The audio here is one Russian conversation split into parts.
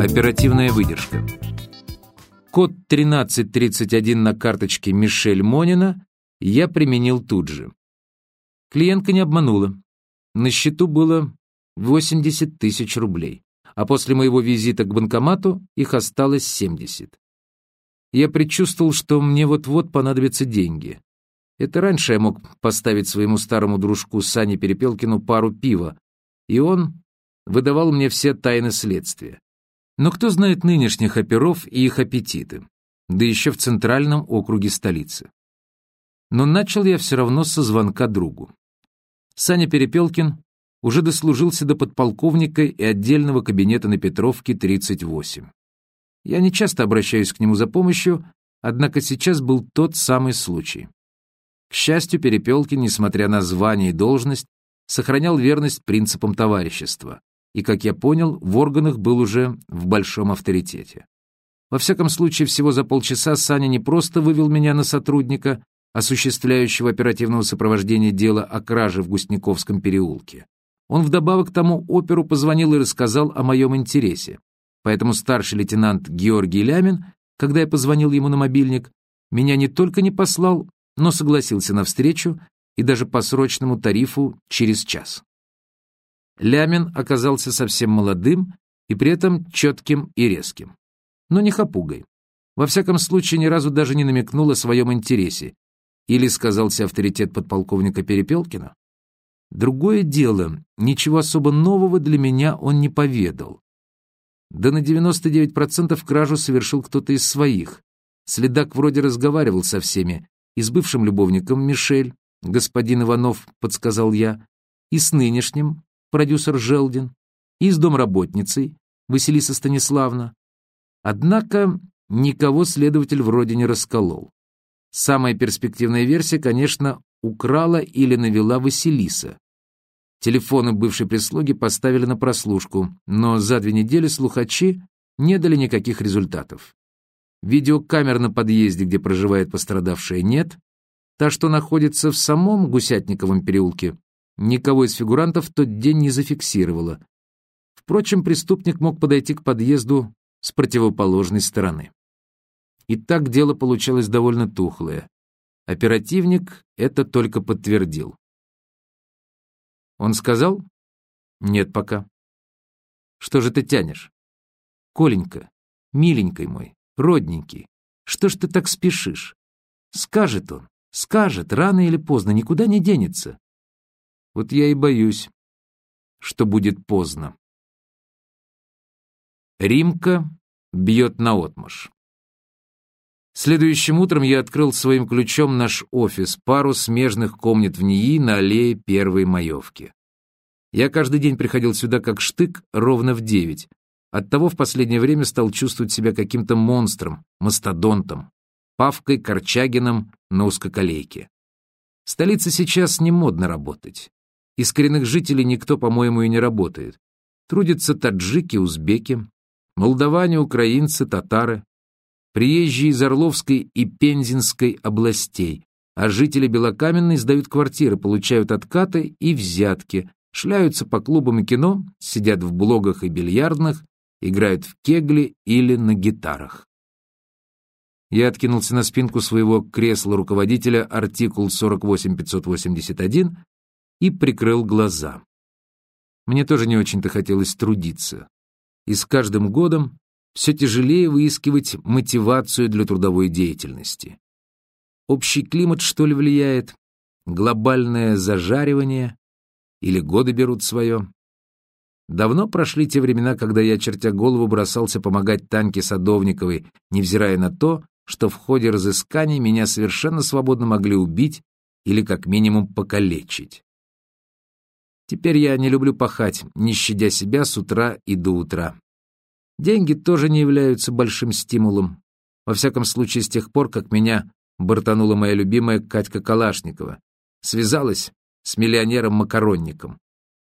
Оперативная выдержка. Код 1331 на карточке Мишель Монина я применил тут же. Клиентка не обманула. На счету было 80 тысяч рублей, а после моего визита к банкомату их осталось 70. Я предчувствовал, что мне вот-вот понадобятся деньги. Это раньше я мог поставить своему старому дружку Сане Перепелкину пару пива, и он выдавал мне все тайны следствия. Но кто знает нынешних оперов и их аппетиты, да еще в центральном округе столицы. Но начал я все равно со звонка другу. Саня Перепелкин уже дослужился до подполковника и отдельного кабинета на Петровке, 38. Я не часто обращаюсь к нему за помощью, однако сейчас был тот самый случай. К счастью, Перепелкин, несмотря на звание и должность, сохранял верность принципам товарищества и, как я понял, в органах был уже в большом авторитете. Во всяком случае, всего за полчаса Саня не просто вывел меня на сотрудника, осуществляющего оперативного сопровождения дела о краже в Густниковском переулке. Он вдобавок тому оперу позвонил и рассказал о моем интересе. Поэтому старший лейтенант Георгий Лямин, когда я позвонил ему на мобильник, меня не только не послал, но согласился на встречу и даже по срочному тарифу через час. Лямин оказался совсем молодым и при этом четким и резким. Но не хапугой. Во всяком случае, ни разу даже не намекнул о своем интересе. Или сказался авторитет подполковника Перепелкина. Другое дело, ничего особо нового для меня он не поведал. Да на 99% кражу совершил кто-то из своих. Следак вроде разговаривал со всеми, и с бывшим любовником Мишель, господин Иванов, подсказал я, и с нынешним, продюсер Желдин, и с домработницей, Василиса Станиславна. Однако никого следователь вроде не расколол. Самая перспективная версия, конечно, украла или навела Василиса. Телефоны бывшей прислуги поставили на прослушку, но за две недели слухачи не дали никаких результатов. Видеокамер на подъезде, где проживает пострадавшая, нет. Та, что находится в самом Гусятниковом переулке, никого из фигурантов в тот день не зафиксировала. Впрочем, преступник мог подойти к подъезду с противоположной стороны. И так дело получалось довольно тухлое. Оперативник это только подтвердил. Он сказал? Нет пока. Что же ты тянешь? Коленька, миленький мой, родненький, что ж ты так спешишь? Скажет он, скажет, рано или поздно, никуда не денется. Вот я и боюсь, что будет поздно. Римка бьет наотмашь. Следующим утром я открыл своим ключом наш офис, пару смежных комнат в НИИ на аллее Первой Маевки. Я каждый день приходил сюда как штык ровно в девять. Оттого в последнее время стал чувствовать себя каким-то монстром, мастодонтом, Павкой Корчагином на узкоколейке. В столице сейчас не модно работать. Из коренных жителей никто, по-моему, и не работает. Трудятся таджики, узбеки, молдаване, украинцы, татары, приезжие из Орловской и Пензенской областей, а жители Белокаменной сдают квартиры, получают откаты и взятки, шляются по клубам и кино, сидят в блогах и бильярдных, играют в кегли или на гитарах. Я откинулся на спинку своего кресла руководителя артикул 48581 и прикрыл глаза. Мне тоже не очень-то хотелось трудиться. И с каждым годом все тяжелее выискивать мотивацию для трудовой деятельности. Общий климат, что ли, влияет? Глобальное зажаривание? Или годы берут свое? Давно прошли те времена, когда я, чертя голову, бросался помогать Таньке Садовниковой, невзирая на то, что в ходе разысканий меня совершенно свободно могли убить или как минимум покалечить. Теперь я не люблю пахать, не щадя себя с утра и до утра. Деньги тоже не являются большим стимулом. Во всяком случае, с тех пор, как меня бортанула моя любимая Катька Калашникова. Связалась с миллионером-макаронником.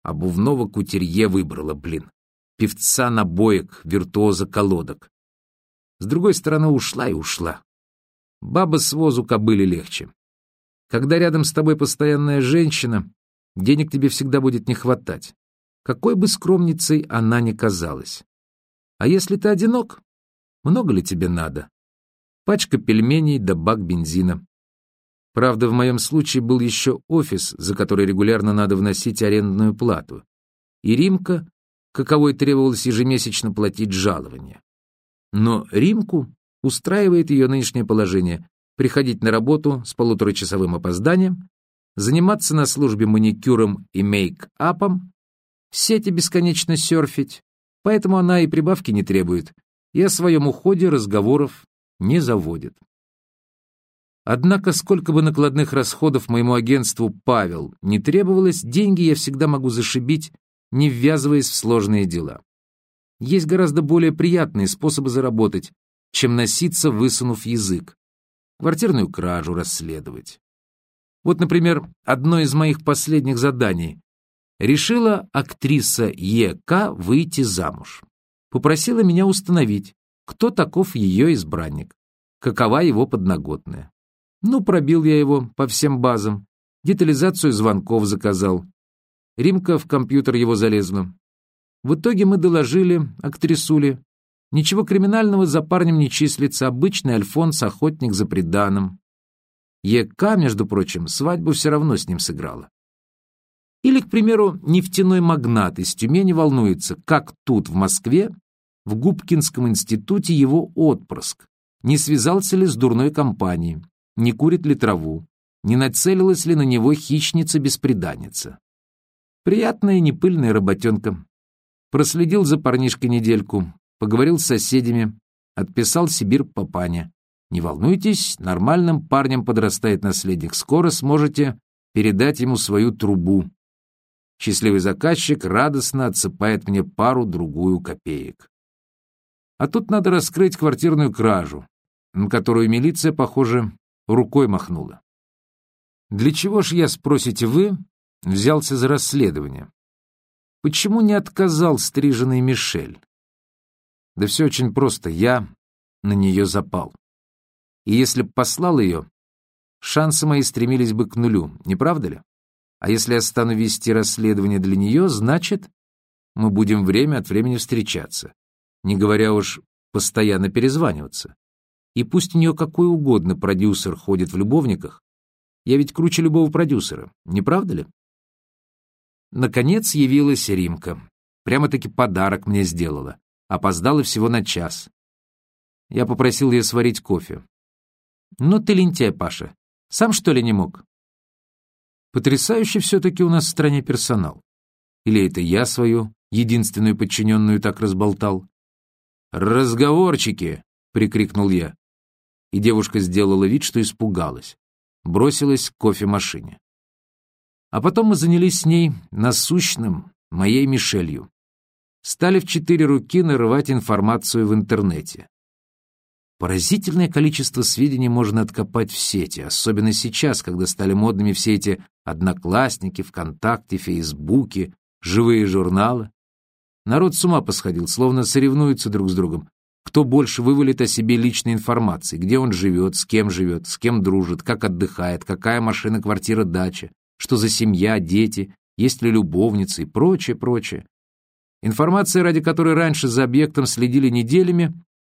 Обувного кутерье выбрала, блин. Певца набоек, виртуоза колодок. С другой стороны, ушла и ушла. Баба с возу кобыли легче. Когда рядом с тобой постоянная женщина, денег тебе всегда будет не хватать. Какой бы скромницей она ни казалась. А если ты одинок, много ли тебе надо? Пачка пельменей да бак бензина. Правда, в моем случае был еще офис, за который регулярно надо вносить арендную плату. И Римка, каковой требовалось ежемесячно платить жалование. Но Римку устраивает ее нынешнее положение приходить на работу с полуторачасовым опозданием, заниматься на службе маникюром и мейк-апом, сети бесконечно серфить, поэтому она и прибавки не требует, и о своем уходе разговоров не заводит. Однако, сколько бы накладных расходов моему агентству «Павел» не требовалось, деньги я всегда могу зашибить, не ввязываясь в сложные дела. Есть гораздо более приятные способы заработать, чем носиться, высунув язык. Квартирную кражу расследовать. Вот, например, одно из моих последних заданий. Решила актриса Е.К. выйти замуж. Попросила меня установить, кто таков ее избранник, какова его подноготная. Ну, пробил я его по всем базам, детализацию звонков заказал. Римка в компьютер его залезла. В итоге мы доложили актрисуле. Ничего криминального за парнем не числится, обычный Альфонс, охотник за преданным. ЕК, между прочим, свадьбу все равно с ним сыграла. Или, к примеру, нефтяной магнат из Тюмени волнуется, как тут, в Москве, в Губкинском институте его отпрыск, не связался ли с дурной компанией, не курит ли траву, не нацелилась ли на него хищница-беспреданница. Приятная непыльная работенка, Проследил за парнишкой недельку, поговорил с соседями, отписал Сибирь папане. Не волнуйтесь, нормальным парнем подрастает наследник. Скоро сможете передать ему свою трубу. Счастливый заказчик радостно отсыпает мне пару-другую копеек. А тут надо раскрыть квартирную кражу, на которую милиция, похоже, рукой махнула. Для чего ж я, спросите вы, взялся за расследование? Почему не отказал стриженный Мишель? Да все очень просто, я на нее запал. И если б послал ее, шансы мои стремились бы к нулю, не правда ли? А если я стану вести расследование для нее, значит, мы будем время от времени встречаться, не говоря уж постоянно перезваниваться. И пусть у нее какой угодно продюсер ходит в любовниках, я ведь круче любого продюсера, не правда ли? Наконец явилась Римка. Прямо-таки подарок мне сделала. Опоздала всего на час. Я попросил ее сварить кофе. «Ну ты лентяй, Паша. Сам, что ли, не мог?» Потрясающий все-таки у нас в стране персонал. Или это я свою, единственную подчиненную, так разболтал? «Разговорчики!» — прикрикнул я. И девушка сделала вид, что испугалась. Бросилась к кофемашине. А потом мы занялись с ней насущным, моей Мишелью. Стали в четыре руки нарывать информацию в интернете. Поразительное количество сведений можно откопать в сети, особенно сейчас, когда стали модными все эти одноклассники, ВКонтакте, Фейсбуке, живые журналы. Народ с ума посходил, словно соревнуются друг с другом. Кто больше вывалит о себе личной информации, где он живет, с кем живет, с кем дружит, как отдыхает, какая машина, квартира, дача, что за семья, дети, есть ли любовницы и прочее, прочее. Информация, ради которой раньше за объектом следили неделями,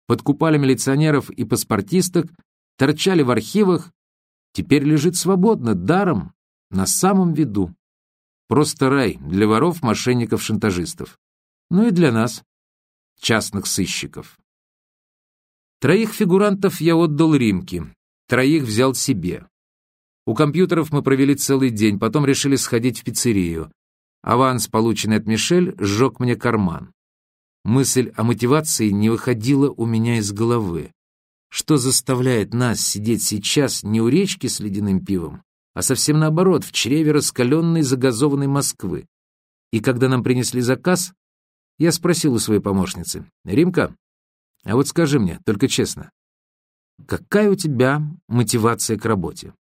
подкупали милиционеров и паспортисток, торчали в архивах, теперь лежит свободно, даром, на самом виду. Просто рай для воров, мошенников, шантажистов. Ну и для нас, частных сыщиков. Троих фигурантов я отдал Римке, троих взял себе. У компьютеров мы провели целый день, потом решили сходить в пиццерию. Аванс, полученный от Мишель, сжег мне карман. Мысль о мотивации не выходила у меня из головы. Что заставляет нас сидеть сейчас не у речки с ледяным пивом, а совсем наоборот, в чреве раскаленной загазованной Москвы? И когда нам принесли заказ, я спросил у своей помощницы, «Римка, а вот скажи мне, только честно, какая у тебя мотивация к работе?»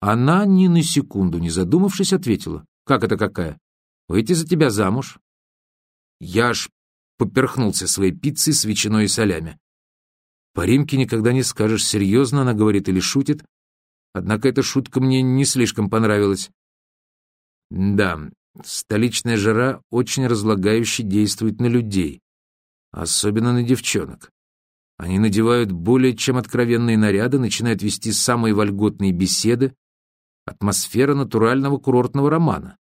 Она ни на секунду не задумавшись ответила. «Как это какая? Выйти за тебя замуж?» Я аж поперхнулся своей пиццей с ветчиной и солями. По Римке никогда не скажешь, серьезно она говорит или шутит. Однако эта шутка мне не слишком понравилась. Да, столичная жара очень разлагающе действует на людей. Особенно на девчонок. Они надевают более чем откровенные наряды, начинают вести самые вольготные беседы. Атмосфера натурального курортного романа.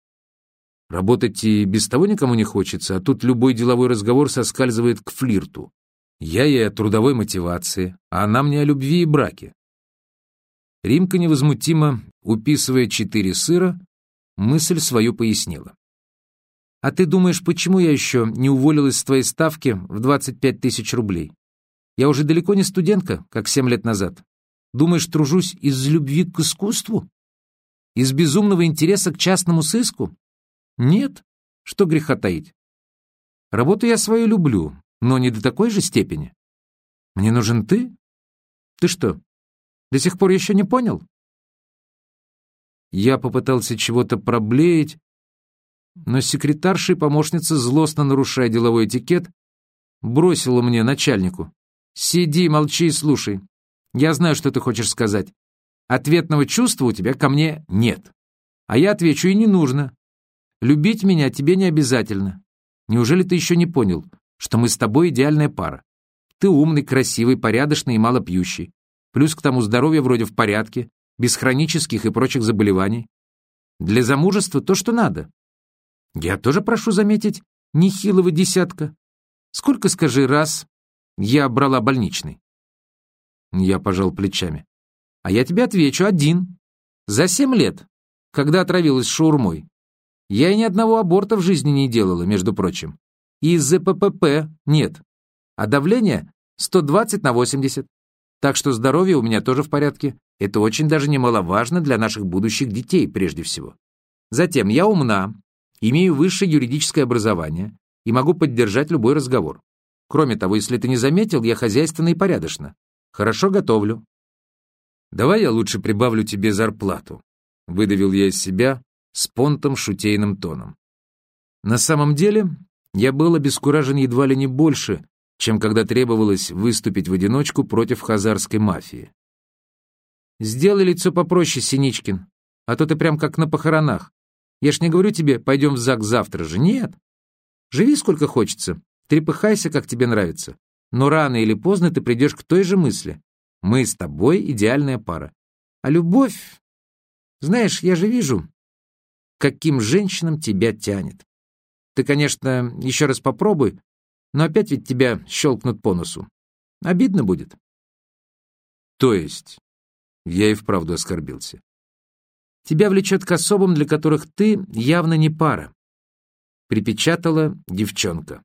Работать и без того никому не хочется, а тут любой деловой разговор соскальзывает к флирту. Я ей о трудовой мотивации, а она мне о любви и браке. Римка невозмутимо, уписывая четыре сыра, мысль свою пояснила. «А ты думаешь, почему я еще не уволилась с твоей ставки в 25 тысяч рублей? Я уже далеко не студентка, как семь лет назад. Думаешь, тружусь из любви к искусству? Из безумного интереса к частному сыску? Нет, что греха таить. Работу я свою люблю, но не до такой же степени. Мне нужен ты? Ты что, до сих пор еще не понял? Я попытался чего-то проблеять, но секретарша и помощница, злостно нарушая деловой этикет, бросила мне, начальнику. «Сиди, молчи и слушай. Я знаю, что ты хочешь сказать. Ответного чувства у тебя ко мне нет. А я отвечу, и не нужно. Любить меня тебе не обязательно. Неужели ты еще не понял, что мы с тобой идеальная пара? Ты умный, красивый, порядочный и малопьющий. Плюс к тому здоровье вроде в порядке, без хронических и прочих заболеваний. Для замужества то, что надо. Я тоже прошу заметить, нехилого десятка. Сколько, скажи, раз я брала больничный? Я пожал плечами. А я тебе отвечу, один. За семь лет, когда отравилась шаурмой. Я и ни одного аборта в жизни не делала, между прочим. И ЗППП нет. А давление 120 на 80. Так что здоровье у меня тоже в порядке. Это очень даже немаловажно для наших будущих детей, прежде всего. Затем, я умна, имею высшее юридическое образование и могу поддержать любой разговор. Кроме того, если ты не заметил, я хозяйственна и порядочна. Хорошо готовлю. Давай я лучше прибавлю тебе зарплату. Выдавил я из себя, с понтом шутейным тоном. На самом деле, я был обескуражен едва ли не больше, чем когда требовалось выступить в одиночку против хазарской мафии. «Сделай лицо попроще, Синичкин, а то ты прям как на похоронах. Я ж не говорю тебе, пойдем в ЗАГС завтра же, нет. Живи сколько хочется, трепыхайся, как тебе нравится, но рано или поздно ты придешь к той же мысли. Мы с тобой идеальная пара. А любовь... Знаешь, я же вижу, каким женщинам тебя тянет. Ты, конечно, еще раз попробуй, но опять ведь тебя щелкнут по носу. Обидно будет. То есть, я и вправду оскорбился. Тебя влечет к особам, для которых ты явно не пара. Припечатала девчонка.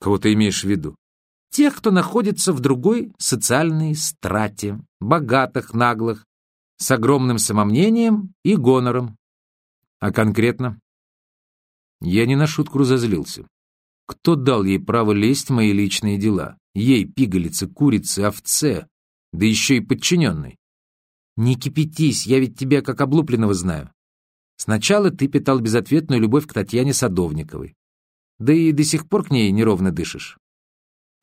Кого ты имеешь в виду? Тех, кто находится в другой социальной страте, богатых, наглых, с огромным самомнением и гонором. А конкретно? Я не на шутку разозлился. Кто дал ей право лезть в мои личные дела? Ей, пигалице, курице, овце, да еще и подчиненной. Не кипятись, я ведь тебя как облупленного знаю. Сначала ты питал безответную любовь к Татьяне Садовниковой. Да и до сих пор к ней неровно дышишь.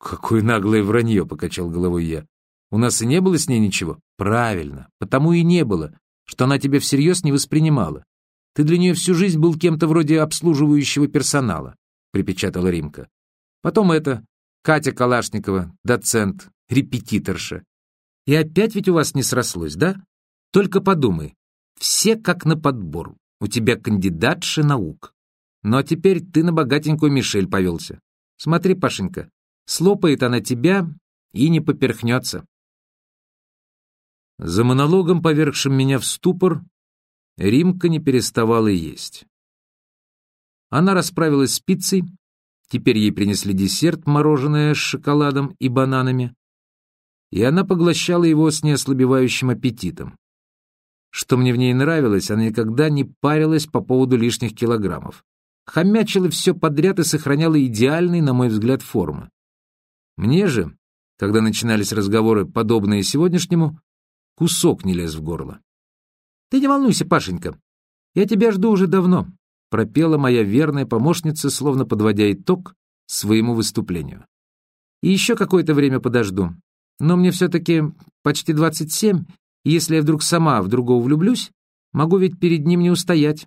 Какое наглое вранье, покачал головой я. У нас и не было с ней ничего. Правильно, потому и не было, что она тебя всерьез не воспринимала. Ты для нее всю жизнь был кем-то вроде обслуживающего персонала», — припечатала Римка. «Потом это, Катя Калашникова, доцент, репетиторша. И опять ведь у вас не срослось, да? Только подумай, все как на подбор, у тебя кандидатша наук. Ну а теперь ты на богатенькую Мишель повелся. Смотри, Пашенька, слопает она тебя и не поперхнется». За монологом, повергшим меня в ступор, Римка не переставала есть. Она расправилась с пиццей, теперь ей принесли десерт, мороженое с шоколадом и бананами, и она поглощала его с неослабевающим аппетитом. Что мне в ней нравилось, она никогда не парилась по поводу лишних килограммов. Хомячила все подряд и сохраняла идеальный, на мой взгляд, формы. Мне же, когда начинались разговоры, подобные сегодняшнему, кусок не лез в горло. «Ты не волнуйся, Пашенька, я тебя жду уже давно», пропела моя верная помощница, словно подводя итог своему выступлению. «И еще какое-то время подожду. Но мне все-таки почти 27, и если я вдруг сама в другого влюблюсь, могу ведь перед ним не устоять.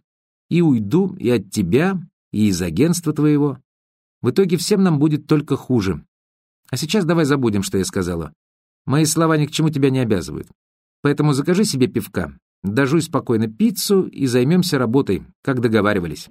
И уйду и от тебя, и из агентства твоего. В итоге всем нам будет только хуже. А сейчас давай забудем, что я сказала. Мои слова ни к чему тебя не обязывают. Поэтому закажи себе пивка, дожуй спокойно пиццу и займемся работой, как договаривались.